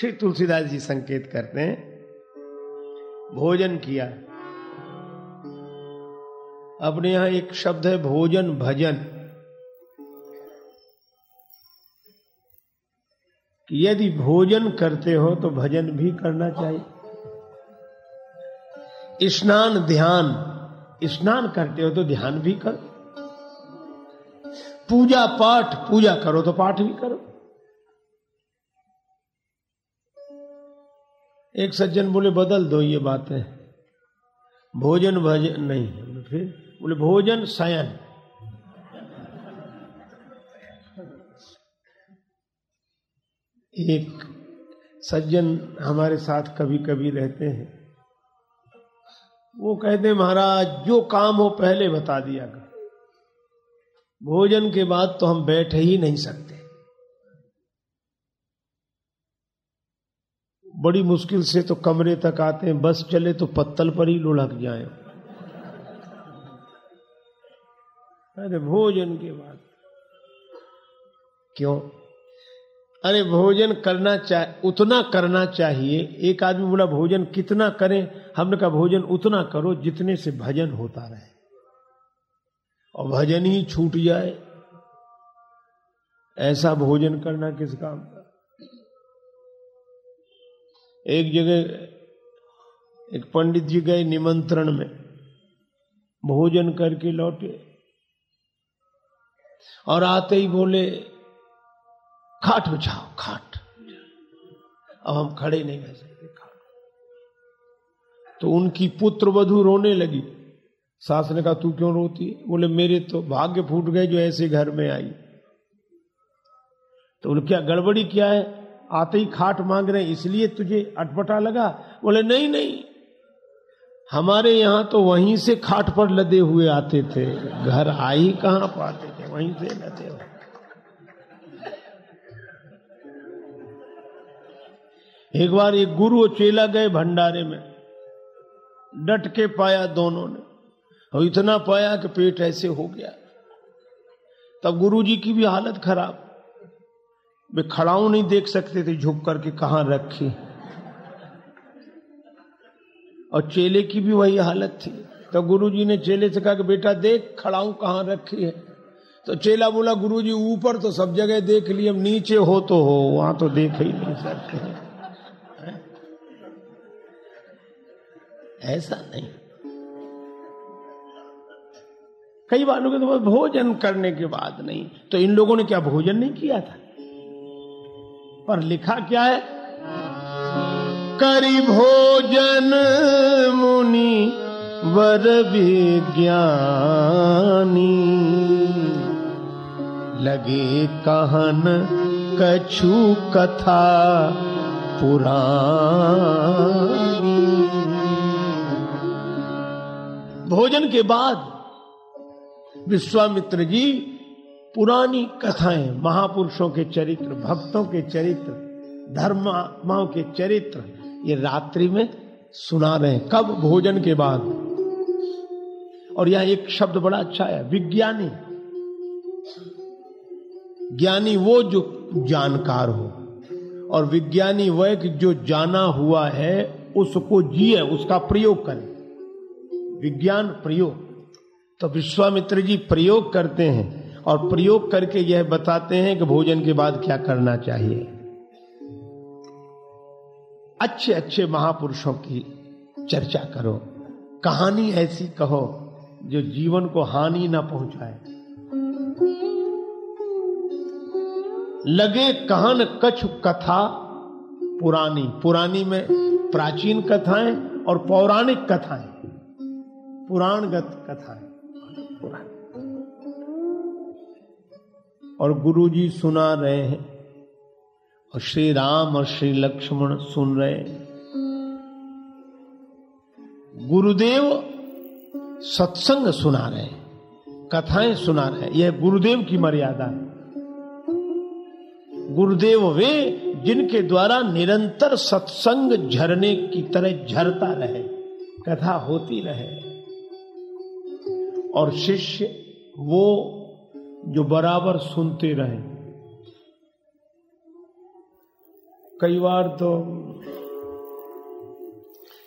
श्री तुलसीदास जी संकेत करते हैं, भोजन किया। अपने यहाँ एक शब्द है, भोजन भजन। कि यदि भोजन करते हो तो भजन भी करना चाहिए। स्नान, ध्यान। स्नान करते हो तो ध्यान भी करो। पूजा पाठ, पूजा करो तो पाठ भी करो। एक सज्जन बोले, बदल दो ये बातें। भोजन भजन नहीं, फिर बोले, भोजन शयन। एक सज्जन हमारे साथ कभी कभी रहते हैं। वो कहते महाराज, जो काम हो पहले बता दिया कर। भोजन के बाद तो हम बैठ ही नहीं सकते। बड़ी मुश्किल से तो कमरे तक आते हैं, बस चले तो पत्तल पर ही लुढ़क जाए। अरे भोजन के बाद क्यों? अरे भोजन करना चाहिए उतना करना चाहिए। एक आदमी बोला, भोजन कितना करें? हमने कहा, भोजन उतना करो जितने से भजन होता रहे। और भजन ही छूट जाए। ऐसा भोजन करना किस काम एक जगह, एक पंडित जी गए निमंत्रण में, भोजन करके लौटे। और आते ही बोले, खाट बिछाओ, खाट। अब हम खड़े नहीं रह सकते, खाट तो उनकी पुत्र वधु रोने लगी। सास ने कहा, तू क्यों रोती बोले, मेरे तो भाग्य फूट गए जो ऐसे घर में आई। तो बोले, क्या गड़बड़ी क्या है? आते ही खाट मांग रहे इसलिए तुझे अटपटा लगा। बोले, नहीं नहीं, हमारे यहाँ तो वहीं से खाट पर लदे हुए आते थे। घर आई कहाँ पाते थे? वहीं से लदे हुए। एक बार एक गुरु और चेला गए भंडारे में। डट के पाया दोनों ने। और इतना पाया कि पेट ऐसे हो गया। तब गुरुजी की भी हालत खराब। वे खड़ाऊ नहीं देख सकते थे झुक करके कहा रखी। और चेले की भी वही हालत थी। तो गुरुजी ने चेले से कहा कि बेटा देख खड़ाऊ कहाँ रखी है। तो चेला बोला, गुरुजी ऊपर तो सब जगह देख अब नीचे हो तो हो, वहाँ तो देख ही नहीं सकते। ऐसा नहीं। कई बार लोग तो भोजन करने के बाद नहीं। तो इन लोगों ने क्या भोजन नहीं किया था? पर लिखा क्या है? करी भोजन मुनि वर विज्ञानी। लगे कहन कछु कथा पुरानी। भोजन के बाद विश्वामित्र जी पुरानी कथाएँ, महापुरुषों के चरित्र, भक्तों के चरित्र, धर्मात्माओं के चरित्र, ये रात्रि में सुना रहे हैं। कब? भोजन के बाद। और यहाँ एक शब्द बड़ा अच्छा है, विज्ञानी। ज्ञानी वो जो जानकार हो, और विज्ञानी वह जो जाना हुआ है, उसको जिए, उसका प्रयोग करे। विज्ञान प्रयोग। तो विश्वामित्र जी प्रयोग करते हैं। और प्रयोग करके यह बताते हैं कि भोजन के बाद क्या करना चाहिए। अच्छे अच्छे महापुरुषों की चर्चा करो। कहानी ऐसी कहो जो जीवन को हानि ना पहुँचाए। लगे कहन कछ कथा पुरानी। पुरानी में प्राचीन कथाएँ और पौराणिक कथाएँ। पुराणगत कथाएँ। पुरानी और गुरुजी सुना रहे हैं और श्री राम और श्री लक्ष्मण सुन रहे हैं। गुरुदेव सत्संग सुना रहे हैं, कथाएँ सुना रहे हैं। यह गुरुदेव की मर्यादा है। गुरुदेव वे जिनके द्वारा निरंतर सत्संग झरने की तरह झरता रहे, कथा होती रहे। और शिष्य वो जो बराबर सुनते रहे। कई बार तो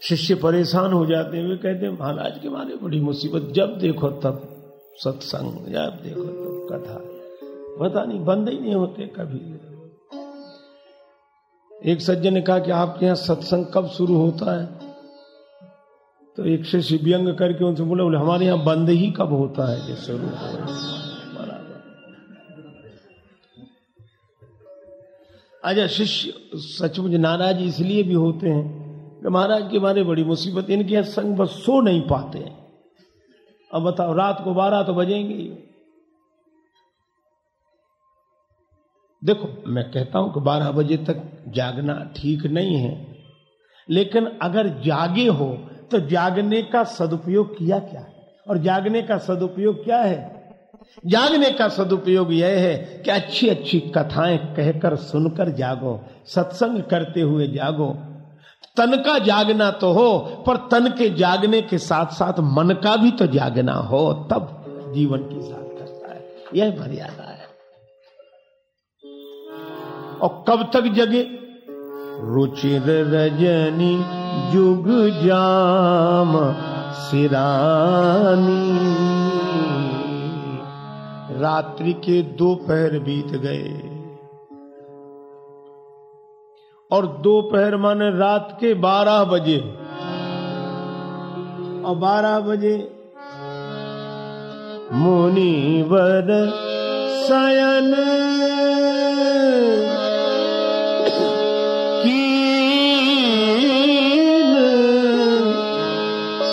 शिष्य परेशान हो जाते हैं, वे कहते महाराज के मारे बड़ी मुसीबत, जब देखो तब सत्संग, जब देखो तब कथा। पता नहीं, बंद ही नहीं होते कभी। एक सज्जन ने कहा कि आपके यहाँ सत्संग कब शुरू होता है? तो एक शिष्य व्यंग करके उनसे बोले बोले, हमारे यहाँ बंद ही कब होता है जो शुरू अच्छा शिष्य सचमुच नाराज़ इसलिए भी होते हैं कि महाराज के बारे बड़ी मुसीबत, इनके यहाँ संग बस सो नहीं पाते हैं। अब बताओ, रात को बारह तो बजेंगे देखो, मैं कहता हूँ कि बारह बजे तक जागना ठीक नहीं है, लेकिन अगर जागे हो तो जागने का सदुपयोग किया क्या है? और जागने का सदुपयोग क्या है? जागने का सदुपयोग यह है कि अच्छी अच्छी कथाएँ कहकर सुनकर जागो, सत्संग करते हुए जागो। तन का जागना तो हो, पर तन के जागने के साथ साथ मन का भी तो जागना हो, तब जीवन की साथ करता है। यह मर्यादा है। और कब तक जगे? रुचिर रजनी जुग जाम सिरानी। रात्रि के दोपहर बीत गए। और दोपहर माने रात के बारह बजे। और बारह बजे मुनिवर सयन कीन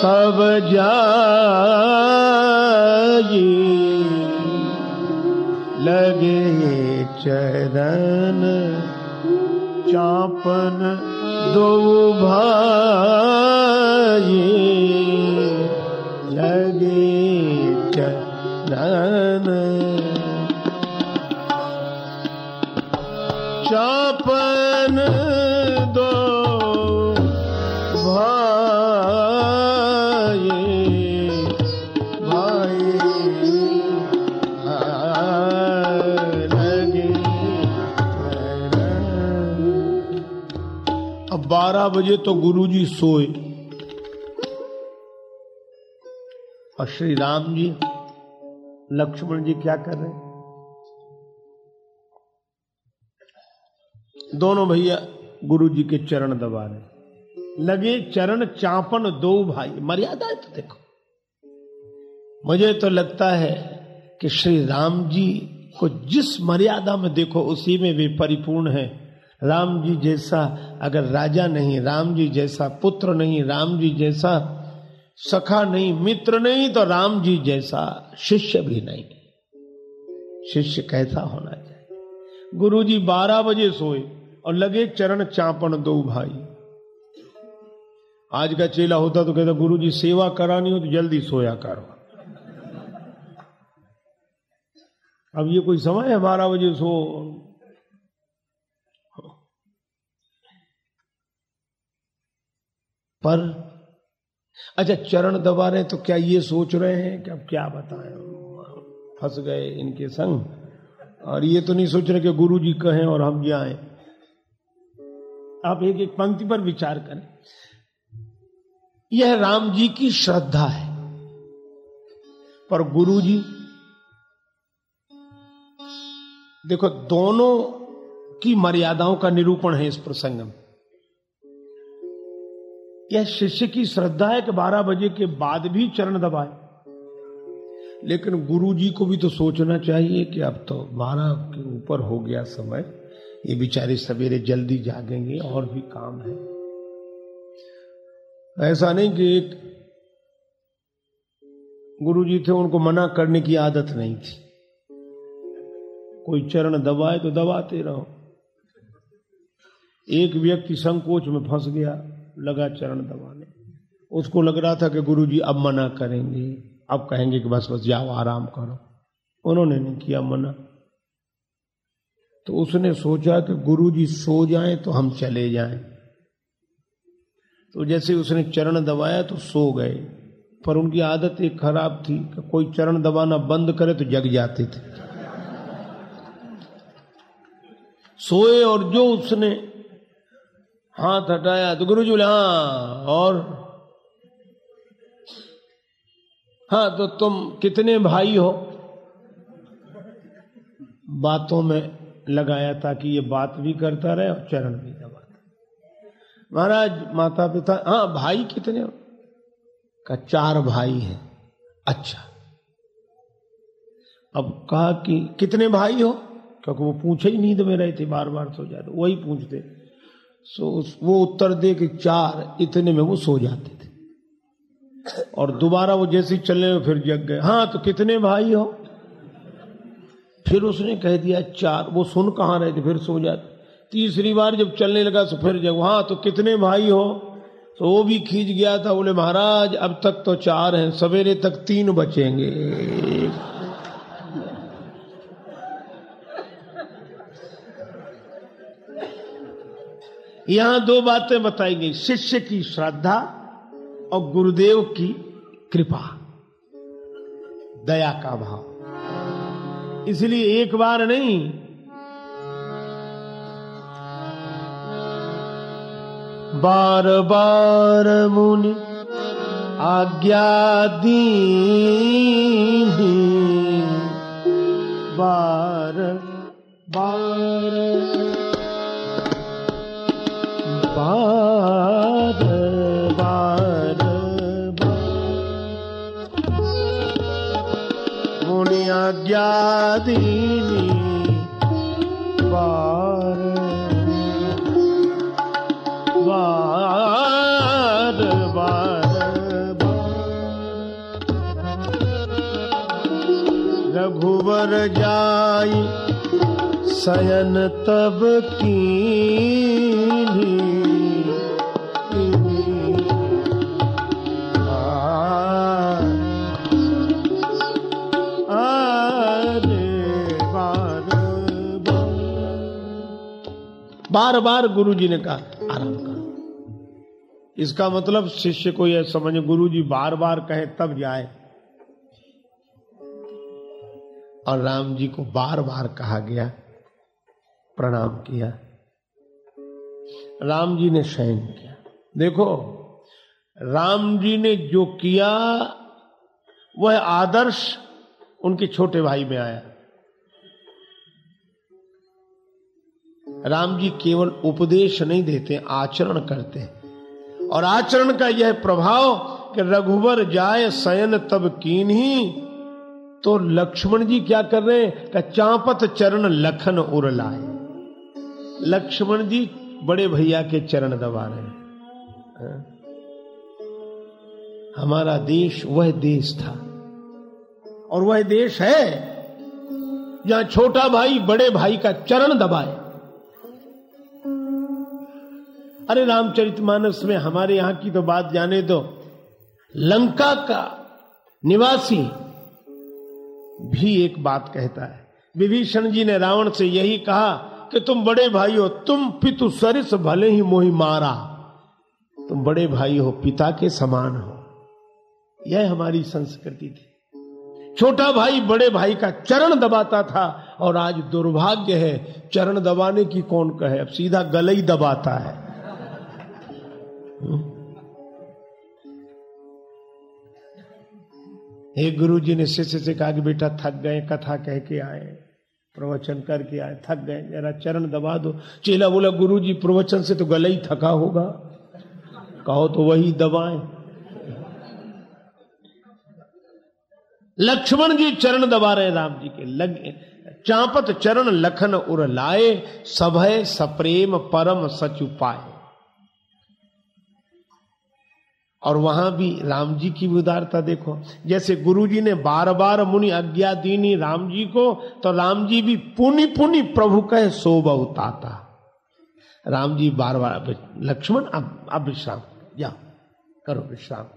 तब जाई। लगे चरण चापन दो भाई। लगे चरण चापन बारह बजे तो गुरुजी सोए। और श्री राम जी, लक्ष्मण जी क्या कर रहे? दोनों भैया गुरु जी के चरण दबा रहे। लगे, चरण चापन दो भाई। मर्यादा तो देखो। मुझे तो लगता है कि श्री राम जी को जिस मर्यादा में देखो, उसी में वे परिपूर्ण है। राम जी जैसा अगर राजा नहीं, राम जी जैसा पुत्र नहीं, राम जी जैसा सखा नहीं, मित्र नहीं तो राम जी जैसा शिष्य भी नहीं। शिष्य कैसा होना चाहिए? गुरु जी बारह बजे सोए और लगे चरण चापन दो भाई। आज का चेला होता तो कहता गुरु जी सेवा करानी हो तो जल्दी सोया करो। अब ये कोई समय है, बारह बजे सो पर। अच्छा चरण दबा रहे तो क्या ये सोच रहे हैं कि अब क्या बताएँ? फंस गए इनके संग। और ये तो नहीं सोच रहे कि गुरु जी कहें और हम जाएँ। आप एक एक पंक्ति पर विचार करें। यह राम जी की श्रद्धा है। पर गुरु जी देखो, दोनों की मर्यादाओं का निरूपण है इस प्रसंग में। यह शिष्य की श्रद्धा है कि बारह बजे के बाद भी चरण दबाए। लेकिन गुरु जी को भी तो सोचना चाहिए कि अब तो बारह के ऊपर हो गया समय। ये बेचारे सवेरे जल्दी जागेंगे, और भी काम है। ऐसा नहीं कि एक गुरु जी थे, उनको मना करने की आदत नहीं थी। कोई चरण दबाए तो दबाते रहो। एक व्यक्ति संकोच में फंस गया। लगा चरण दबाने। उसको लग रहा था कि गुरु जी अब मना करेंगे। अब कहेंगे कि बस बस जाओ, आराम करो। उन्होंने नहीं किया मना। तो उसने सोचा कि गुरु जी सो जाएँ तो हम चले जाएँ। तो जैसे उसने चरण दबाया तो सो गए। पर उनकी आदत एक खराब थी कि कोई चरण दबाना बंद करे तो जग जाते थे। सोए और जो उसने हाथ हटाया तो गुरु जी बोले हाँ और? हाँ तो तुम कितने भाई हो? बातों में लगाया ताकि ये बात भी करता रहे और चरण भी दबाता महाराज माता पिता हाँ भाई कितने हो? का चार भाई हैं। अच्छा। अब कहा कि, कितने भाई हो? क्योंकि वो पूछे ही नींद में रहे थे बार बार सो जाते वही पूछते। सो उस, वो उत्तर दे कि चार, इतने में वो सो जाते थे। और दोबारा वो जैसे चलने में फिर जग गए। हाँ तो कितने भाई हो? फिर उसने कह दिया, चार। वो सुन कहाँ रहे थे? फिर सो जाते। तीसरी बार जब चलने लगा तो फिर जब हाँ तो कितने भाई हो? तो वो भी खींच गया था। बोले, महाराज, अब तक तो चार हैं। सवेरे तक तीन बचेंगे। यहाँ दो बातें बताई गई। शिष्य की श्रद्धा और गुरुदेव की कृपा। दया का भाव। इसलिए एक बार नहीं बार बार मुनि आज्ञा दी बार बार बार बार मुनि आज्ञा दीनी बार बार बार रघुवर जाई शयन तब की बार बार गुरु जी ने कहा, आराम कर। इसका मतलब शिष्य को यह समझ गुरु जी बार बार कहे, तब जाए। और राम जी को बार बार कहा गया, प्रणाम किया। राम जी ने शयन किया। देखो, राम जी ने जो किया, वह आदर्श उनके छोटे भाई में आया। राम जी केवल उपदेश नहीं देते, आचरण करते हैं। और आचरण का यह प्रभाव कि रघुवर जाए सयन तब कीन ही तो लक्ष्मण जी क्या कर रहे हैं? का चांपत चरण लखन उर लाए। लक्ष्मण जी बड़े भैया के चरण दबा रहे हैं? हमारा देश वह देश था। और वह देश है जहाँ छोटा भाई बड़े भाई का चरण दबाए। अरे रामचरितमानस में हमारे यहाँ की तो बात जाने दो। लंका का निवासी भी एक बात कहता है। विभीषण जी ने रावण से यही कहा कि तुम बड़े भाई हो, तुम पितु सरिस भले ही मोहि मारा। तुम बड़े भाई हो, पिता के समान हो। यह हमारी संस्कृति थी। छोटा भाई बड़े भाई का चरण दबाता था और आज दुर्भाग्य है, चरण दबाने की कौन कहे? अब सीधा गले ही दबाता है। हे गुरु जी ने शिष्य से कहा कि बेटा, थक गए, कथा कह के आए, प्रवचन करके आए, थक गए। जरा चरण दबा दो। चेला बोला गुरु जी प्रवचन से तो गला ही थका होगा। कहो तो वही दबाएँ। लक्ष्मण जी चरण दबा रहे राम जी के। लगे, चांपत चरण लखन उर लाए सभय सप्रेम परम सच उपाय और वहाँ भी राम जी की भी उदारता देखो। जैसे गुरु जी ने बार बार मुनि आज्ञा दीनी राम जी को तो राम जी भी पुनि पुनि प्रभु कहे, सो बहुताता राम जी बार बार लक्ष्मण, अब अब विश्राम, जाओ, करो विश्राम।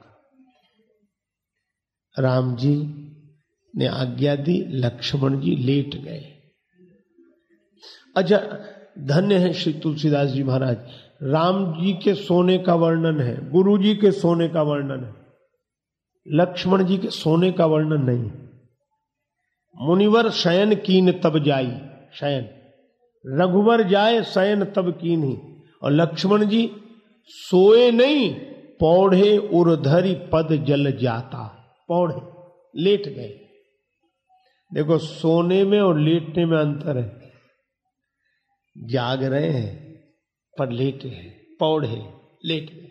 राम जी ने आज्ञा दी, लक्ष्मण जी लेट गए। अच्छा धन्य है श्री तुलसीदास जी महाराज। राम जी के सोने का वर्णन है, गुरु जी के सोने का वर्णन है, लक्ष्मण जी के सोने का वर्णन नहीं। मुनिवर शयन कीन तब जाई, शयन। रघुवर जाए, शयन तब कीन ही। और लक्ष्मण जी, सोए नहीं पौधे उर्धरी पद जल जाता। पौधे लेट गए। देखो, सोने में और लेटने में अंतर है। जाग रहे हैं। पर लेटे हैं पौधे लेट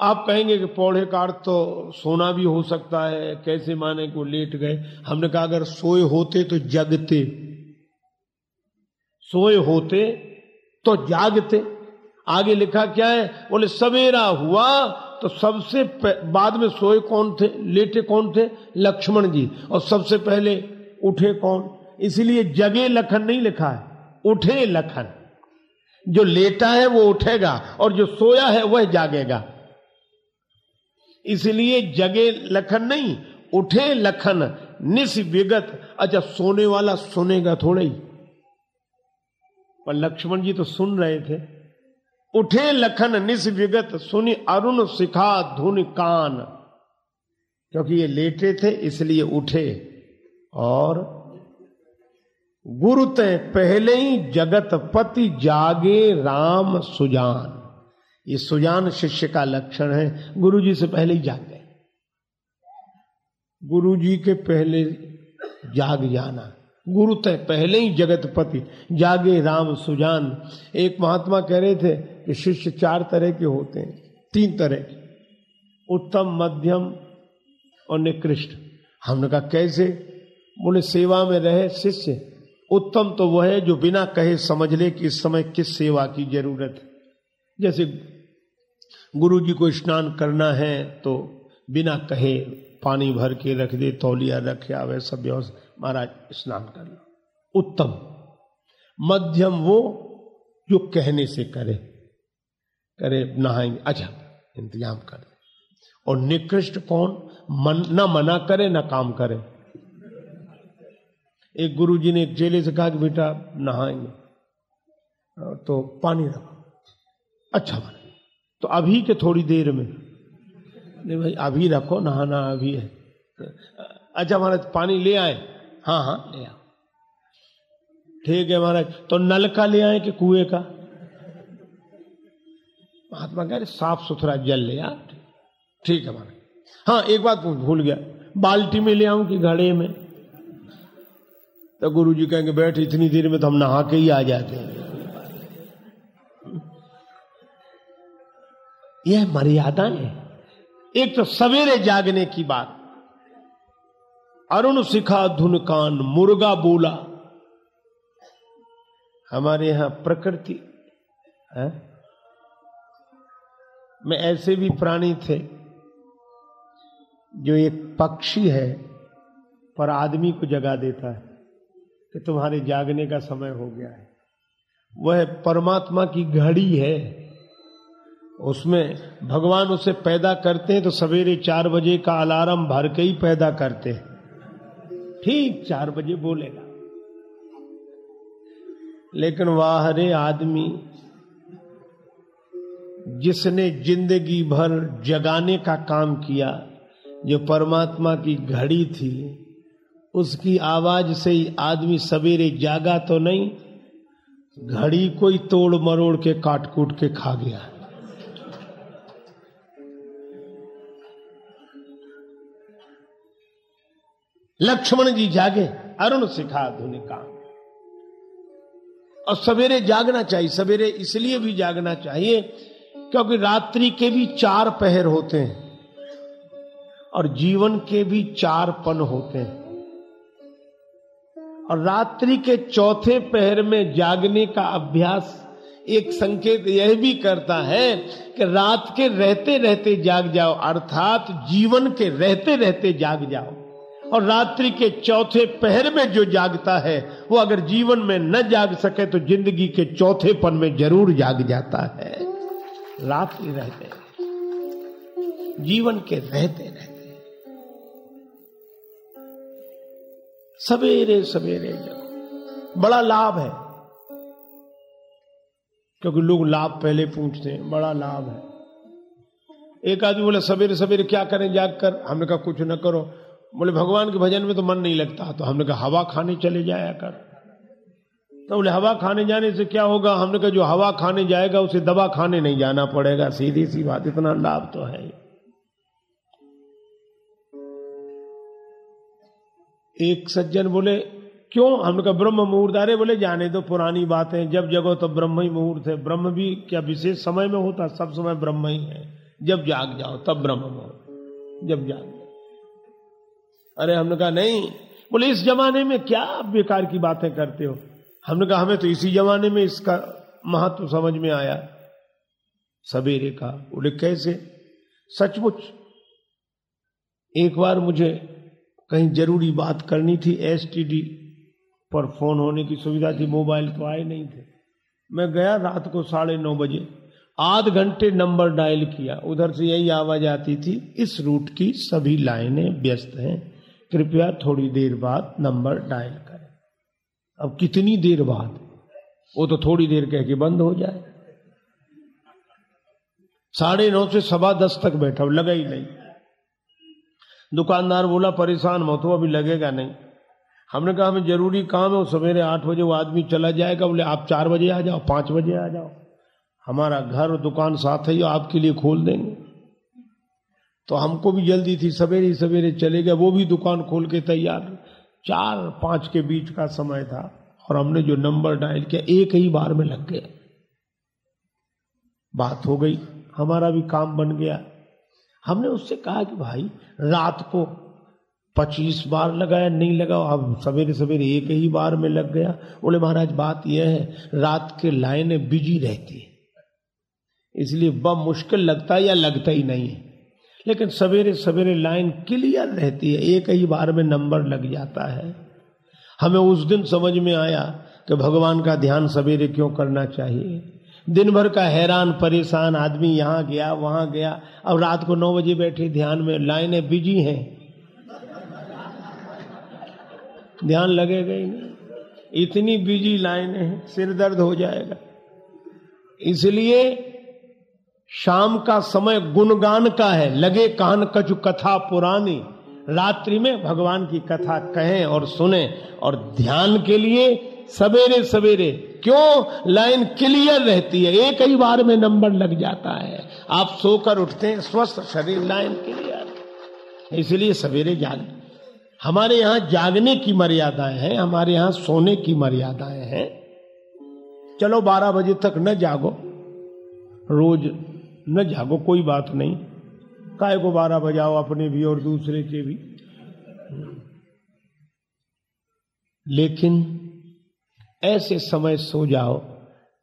आप कहेंगे कि पौधे का अर्थ तो सोना भी हो सकता है, कैसे माने को लेट गए? हमने कहा, अगर सोए होते तो जगते। सोए होते तो जागते। आगे लिखा क्या है? बोले, सवेरा हुआ तो सबसे बाद में सोए कौन थे? लेटे कौन थे? लक्ष्मण जी। और सबसे पहले उठे कौन? इसलिए जगे लखन नहीं लिखा है, उठे लखन। जो लेटा है वो उठेगा और जो सोया है वह जागेगा। इसलिए जगे लखन नहीं, उठे लखन निस विगत अच्छा सोने वाला सुनेगा थोड़ा ही। पर लक्ष्मण जी तो सुन रहे थे। उठे लखन निस विगत सुनी अरुण सिखा धुन कान। क्योंकि ये लेटे थे, इसलिए उठे। और गुरु ते पहले ही जगत पति जागे राम सुजान। ये सुजान शिष्य का लक्षण है। गुरु जी से पहले ही जाग गए। गुरु जी के पहले जाग जाना। गुरु तय पहले ही जगतपति जागे राम सुजान। एक महात्मा कह रहे थे कि शिष्य चार तरह के होते हैं। तीन तरह के। उत्तम, मध्यम और निकृष्ट। हमने कहा, कैसे? बोले, सेवा में रहे शिष्य। उत्तम तो वह है जो बिना कहे समझ ले कि इस समय किस सेवा की ज़रूरत है। जैसे गुरु जी को स्नान करना है तो बिना कहे पानी भर के रख दे, तौलिया रखे आवे सब महाराज स्नान कर लो। उत्तम। मध्यम वो जो कहने से करे करे, नहाएँगे अच्छा इंतज़ाम कर दे। और निकृष्ट कौन? मन, न मना करे, ना काम करे। एक गुरु जी ने एक चेले से कहा कि बेटा, नहाएँगे। तो पानी रखो। अच्छा बने। तो अभी के थोड़ी देर में। नहीं भाई, अभी रखो, नहाना अभी है। अच्छा महाराज, पानी ले आए। हाँ हाँ ले आओ। ठीक है महाराज तो नल का ले आए कि कुएँ का? महात्मा कह रहे साफ़ सुथरा जल ले आ। ठीक है महाराज। हाँ एक बात भूल गया। बाल्टी में ले आऊँ कि घड़े में? तो गुरु जी कहेंगे, बैठ, इतनी देर में तो हम नहा के ही आ जाते हैं। यह मर्यादा है। एक तो सवेरे जागने की बात। अरुण सिखा, धुन कान, मुर्गा बोला। हमारे यहाँ प्रकृति, है? में ऐसे भी प्राणी थे जो एक पक्षी है, पर आदमी को जगा देता है। कि तुम्हारे जागने का समय हो गया है। वह परमात्मा की घड़ी है। उसमें भगवान उसे पैदा करते हैं तो सवेरे चार बजे का अलार्म भर के ही पैदा करते हैं। ठीक चार बजे बोलेगा। लेकिन वाह रे आदमी, जिसने ज़िंदगी भर जगाने का काम किया, जो परमात्मा की घड़ी थी उसकी आवाज़ से ही आदमी सवेरे जागा तो नहीं, घड़ी को ही तोड़ मरोड़ के काट कूट के खा गया। लक्ष्मण जी जागे, अरुण सिखा धुनि काम। और सवेरे जागना चाहिए, सवेरे इसलिए भी जागना चाहिए क्योंकि रात्रि के भी चार पहर होते हैं और जीवन के भी चार पन होते हैं। और रात्रि के चौथे पहर में जागने का अभ्यास एक संकेत यह भी करता है कि रात के रहते रहते जाग जाओ, अर्थात जीवन के रहते रहते जाग जाओ। और रात्रि के चौथे पहर में जो जागता है, वो अगर जीवन में न जाग सके तो ज़िंदगी के चौथे पन में ज़रूर जाग जाता है। रात्रि रहते, जीवन के रहते रहते। सवेरे सवेरे जगो। बड़ा लाभ है। क्योंकि लोग लाभ पहले पूछते हैं, बड़ा लाभ है। एक आदमी बोले, सवेरे सवेरे क्या करें जाग कर हमने कहा, कुछ न करो। बोले, भगवान के भजन में तो मन नहीं लगता। तो हमने कहा, हवा खाने चले जाया कर। तो बोले, हवा खाने जाने से क्या होगा? हमने कहा, जो हवा खाने जाएगा, उसे दवा खाने नहीं जाना पड़ेगा। सीधी सी बात, इतना लाभ तो है। एक सज्जन बोले, क्यों? हमने कहा ब्रह्म मुहूर्त, अरे बोले, जाने दो पुरानी बातें, जब जगो तो ब्रह्म ही मुहूर्त है। ब्रह्म भी क्या विशेष समय में होता? सब समय ब्रह्म ही है। जब जाग जाओ, तब ब्रह्म मुहूर्त जब जाग जाओ। अरे हमने कहा नहीं। बोले, इस जमाने में क्या आप बेकार की बातें करते हो? हमने कहा हमें तो इसी जमाने में इसका महत्व समझ में आया। सवेरे का। बोले, कैसे? सचमुच। एक बार मुझे कहीं ज़रूरी बात करनी थी एसटीडी पर फ़ोन होने की सुविधा थी, मोबाइल तो आए नहीं थे। मैं गया रात को साढ़े नौ बजे, आध घंटे नंबर डायल किया, उधर से यही आवाज़ आती थी, इस रूट की सभी लाइनें व्यस्त हैं, कृपया थोड़ी देर बाद नंबर डायल करें। अब कितनी देर बाद? वो तो थोड़ी देर कह के बंद हो जाए। साढ़े नौ से सवा दस तक बैठा, लगा ही नहीं। दुकानदार बोला, परेशान मत हो, अभी लगेगा नहीं। हमने कहा, हमें ज़रूरी काम है सवेरे आठ बजे वो आदमी चला जाएगा। बोले, आप चार बजे आ जाओ, पाँच बजे आ जाओ। हमारा घर और दुकान साथ है आपके लिए खोल देंगे। तो हमको भी जल्दी थी, सवेरे सवेरे चले गए, वो भी दुकान खोल के तैयार। चार पाँच के बीच का समय था, और हमने जो नंबर डायल किया, एक ही बार में लग गया। बात हो गई, हमारा भी काम बन गया। हमने उससे कहा कि भाई, रात को पच्चीस बार लगाया, नहीं लगा अब सवेरे सवेरे एक ही बार में लग गया। बोले, महाराज, बात यह है, रात के लाइनें बिज़ी रहती है। इसलिए ब मुश्किल लगता है या लगता ही नहीं है। लेकिन सवेरे सवेरे लाइन क्लियर रहती है, एक ही बार में नंबर लग जाता है। हमें उस दिन समझ में आया कि भगवान का ध्यान सवेरे क्यों करना चाहिए? दिन भर का हैरान, परेशान आदमी यहाँ गया, वहाँ गया। अब रात को नौ बजे बैठे, ध्यान में लाइनें बिज़ी हैं। ध्यान लगेगा ही नहीं। इतनी बिज़ी लाइनें हैं, सिर दर्द हो जाएगा। इसलिए शाम का समय गुणगान का है। लगे कान कछु कथा पुरानी। रात्रि में भगवान की कथा कहें और सुने। और ध्यान के लिए सवेरे सवेरे, क्यों? लाइन क्लियर रहती है, एक ही बार में नंबर लग जाता है। आप सोकर उठते हैं, स्वस्थ शरीर, लाइन क्लियर। इसलिए सवेरे जाग, हमारे यहाँ जागने की मर्यादाएँ हैं, हमारे यहाँ सोने की मर्यादाएँ हैं। चलो बारह बजे तक न जागो, रोज न जागो, कोई बात नहीं। काय को बारह बजाओ अपने भी और दूसरे के भी? लेकिन ऐसे समय सो जाओ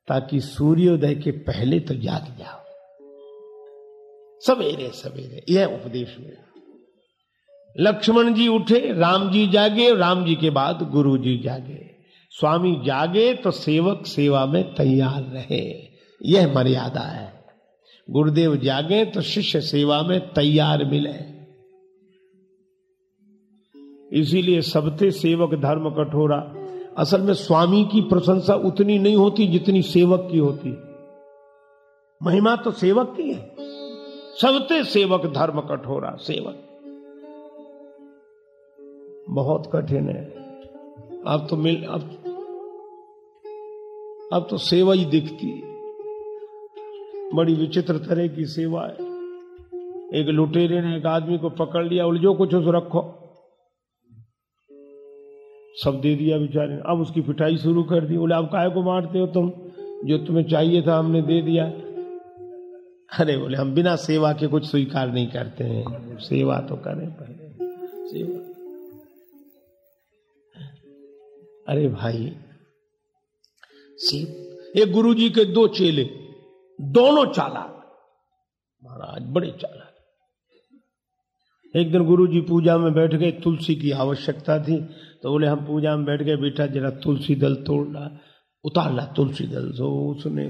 ताकि सूर्योदय के पहले तो जाग जाओ। सवेरे सवेरे, यह उपदेश मिला। लक्ष्मण जी उठे, राम जी जागे, राम जी के बाद गुरु जी जागे। स्वामी जागे तो सेवक सेवा में तैयार रहे। यह मर्यादा है। गुरुदेव जागे तो शिष्य सेवा में तैयार मिले। इसीलिए सबते सेवक धर्म कठोरा। असल में स्वामी की प्रशंसा उतनी नहीं होती जितनी सेवक की होती महिमा तो सेवक की है। सबते सेवक धर्म कठोरा सेवक। बहुत कठिन है। अब तो मिल, अब अब तो सेवा ही दिखती है। बड़ी विचित्र तरह की सेवा है। एक लुटेरे ने एक आदमी को पकड़ लिया, उलझो कुछ उस रखो। सब दे दिया बेचारे अब उसकी पिटाई शुरू कर दी। बोले, अब काय को मारते हो तुम? जो तुम्हें चाहिए था हमने दे दिया। अरे बोले, हम बिना सेवा के कुछ स्वीकार नहीं करते हैं। सेवा तो करें पहले। सेवा। अरे भाई एक गुरु जी के दो चेले, दोनों चालाक। महाराज, बड़े चालाक। एक दिन गुरु जी पूजा में बैठ गए, तुलसी की आवश्यकता थी तो बोले, हम पूजा में बैठ गए, बेटा, जरा तुलसी दल तोड़ ला, उतार ला तुलसी दल। तो उसने,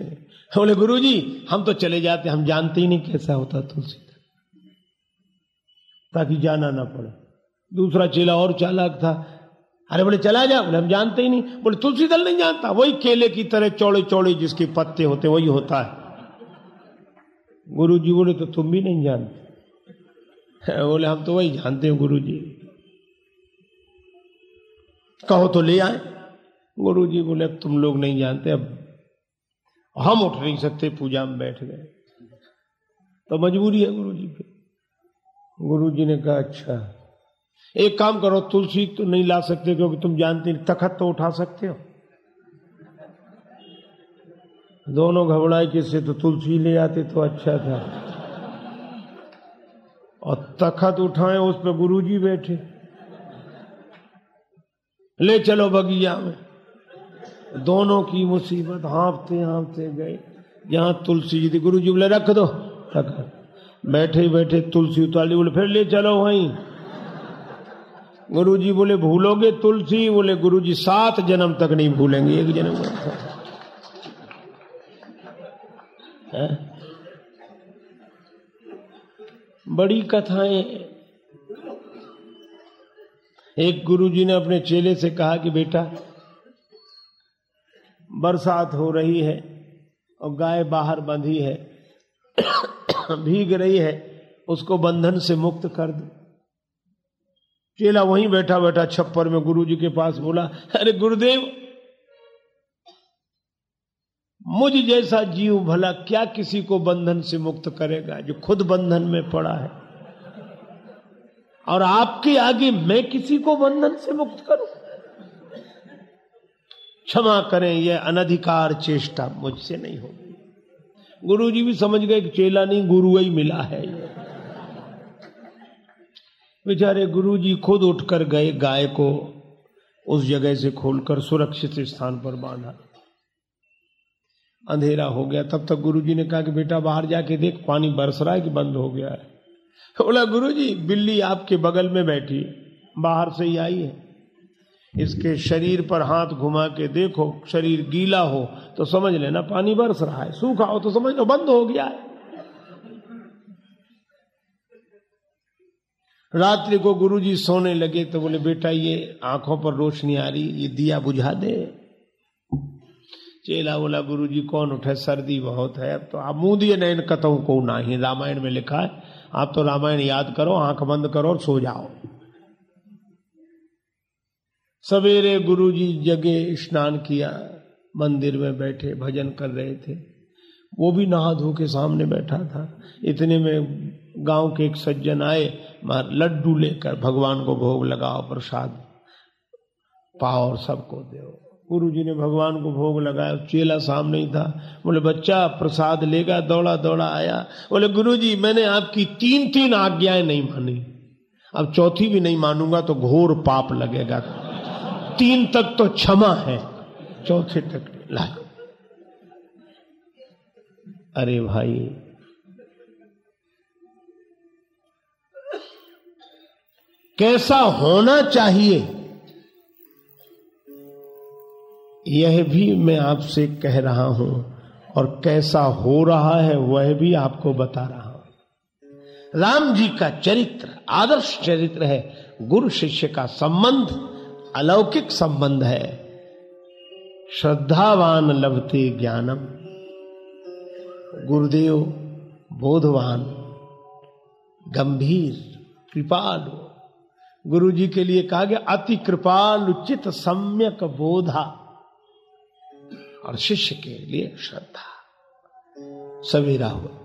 बोले गुरु जी हम तो चले जाते, हम जानते ही नहीं कैसा होता तुलसी दल। ताकि जाना ना पड़े। दूसरा चेला और चालाक था। अरे बोले, चला जा। बोले, हम जानते ही नहीं। बोले, तुलसी दल नहीं जानता, वही केले की तरह चौड़े चौड़े जिसके पत्ते होते, वही होता है। गुरु जी बोले तो तुम भी नहीं जानते। बोले, हम तो वही जानते हैं गुरु जी कहो तो ले आए। गुरु जी बोले, अब तुम लोग नहीं जानते, अब हम उठ नहीं सकते, पूजा में बैठ गए। तो मजबूरी है गुरु जी पे गुरु जी ने कहा अच्छा एक काम करो, तुलसी तो नहीं ला सकते, क्योंकि तुम जानते नहीं तखत तो उठा सकते हो। दोनों घबराए किससे तो तुलसी ले आते तो अच्छा था। और तखत उठाए उस पर गुरु जी बैठे। ले चलो बगिया में। दोनों की मुसीबत हाँफते हाँफते गए जहाँ तुलसी जी थी गुरु जी बोले, रख दो। रख बैठे बैठे तुलसी उतारी बोले, फिर ले चलो वहीं। गुरु जी बोले, भूलोगे तुलसी? बोले गुरु जी सात जन्म तक नहीं भूलेंगे, एक जन्म है? बड़ी कथाएँ। एक गुरुजी ने अपने चेले से कहा कि बेटा, बरसात हो रही है और गाय बाहर बंधी है, भीग रही है, उसको बंधन से मुक्त कर दो। चेला वहीं बैठा बैठा छप्पर में गुरुजी के पास बोला, अरे गुरुदेव मुझ जैसा जीव भला क्या किसी को बंधन से मुक्त करेगा, जो खुद बंधन में पड़ा है? और आपके आगे मैं किसी को बंधन से मुक्त करूँ? क्षमा करें, यह अनधिकार चेष्टा मुझसे नहीं होगी। गुरु जी भी समझ गए कि चेला नहीं, गुरु ही मिला है बेचारे गुरु जी खुद उठकर गए गाय को उस जगह से खोलकर सुरक्षित स्थान पर बांधा। अंधेरा हो गया। तब तक गुरुजी ने कहा कि बेटा बाहर जाके देख, पानी बरस रहा है कि बंद हो गया है? बोला, गुरुजी, बिल्ली आपके बगल में बैठी बाहर से ही आई है। इसके शरीर पर हाथ घुमा के देखो, शरीर गीला हो तो समझ लेना पानी बरस रहा है, सूखा हो तो समझ लो, बंद हो गया है। रात्रि को गुरुजी सोने लगे तो बोले, बेटा, ये आँखों पर रोशनी आ रही ये दिया बुझा दे। चेला बोला गुरु जी कौन उठे? सर्दी बहुत है, अब तो आप मुँह नैन कतऊ को ना ही। रामायण में लिखा है, आप तो रामायण याद करो, आँख बंद करो और सो जाओ। सवेरे गुरु जी जगे स्नान किया, मंदिर में बैठे, भजन कर रहे थे। वो भी नहा धो के सामने बैठा था। इतने में गाँव के एक सज्जन आए लड्डू लेकर, भगवान को भोग लगाओ, प्रसाद पाओ और सबको दो। गुरु जी ने भगवान को भोग लगाया, चेला सामने ही था। बोले, बच्चा, प्रसाद लेगा, दौड़ा दौड़ा आया। बोले, गुरु जी, मैंने आपकी तीन तीन आज्ञाएँ नहीं मानी। अब चौथी भी नहीं मानूँगा तो घोर पाप लगेगा। तीन तक तो क्षमा है। चौथे तक ला अरे भाई, कैसा होना चाहिए? यह भी मैं आपसे कह रहा हूँ और कैसा हो रहा है वह भी आपको बता रहा हूँ। राम जी का चरित्र, आदर्श चरित्र है। गुरु शिष्य का संबंध, अलौकिक संबंध है। श्रद्धावान लभते ज्ञानम। गुरुदेव, बोधवान, गंभीर, कृपालु। गुरु जी के लिए कहा गया, अति कृपाल उचित सम्यक बोधा। और शिष्य के लिए श्रद्धा। सवेरा हुआ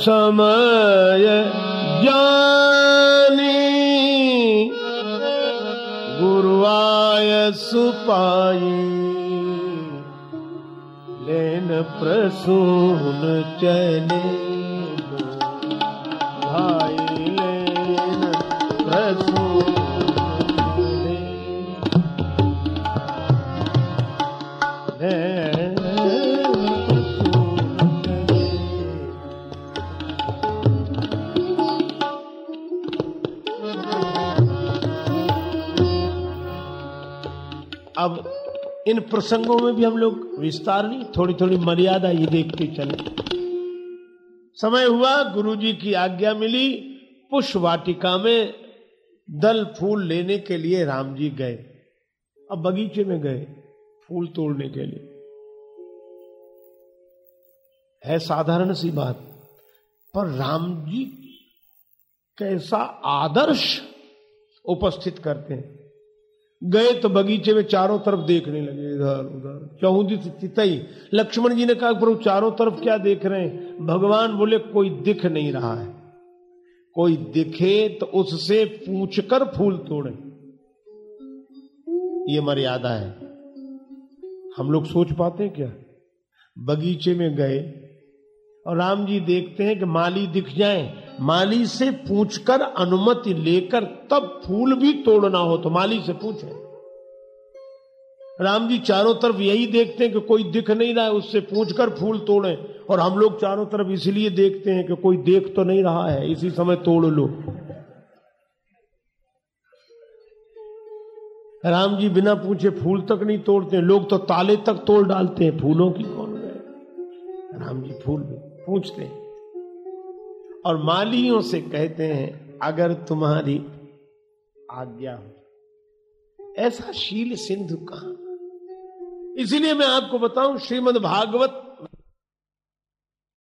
समय जानी गुरुआय सुपाई, लेन प्रसून चले भाई लेन प्रसून इन प्रसंगों में भी हम लोग विस्तार नहीं थोड़ी थोड़ी मर्यादा ये देखते चले। समय हुआ, गुरुजी की आज्ञा मिली पुष्प वाटिका में दल फूल लेने के लिए राम जी गए। अब बगीचे में गए, फूल तोड़ने के लिए। है साधारण सी बात, पर राम जी कैसा आदर्श उपस्थित करते हैं। गए तो बगीचे में चारों तरफ़ देखने लगे इधर उधर। चौहदी चितई। लक्ष्मण जी ने कहा, प्रभु, चारों तरफ़ क्या देख रहे हैं? भगवान बोले, कोई दिख नहीं रहा है। कोई दिखे तो उससे पूछकर फूल तोड़े। ये मर्यादा है हम लोग सोच पाते हैं क्या? बगीचे में गए और राम जी देखते हैं कि माली दिख जाए। माली से पूछकर अनुमति लेकर तब फूल भी तोड़ना हो तो माली से पूछे। राम जी चारों तरफ़ यही देखते हैं कि कोई दिख नहीं रहा है, उससे पूछकर फूल तोड़े। और हम लोग चारों तरफ़ इसलिए देखते हैं कि कोई देख तो नहीं रहा है, इसी समय तोड़ लो। राम जी बिना पूछे फूल तक नहीं तोड़ते, लोग तो ताले तक तोड़ डालते हैं फूलों की कौन राम जी फूल पूछते हैं। और मालियों से कहते हैं, अगर तुम्हारी आज्ञा हो। ऐसा शील सिंधु कहा? इसीलिए मैं आपको बताऊँ श्रीमद भागवत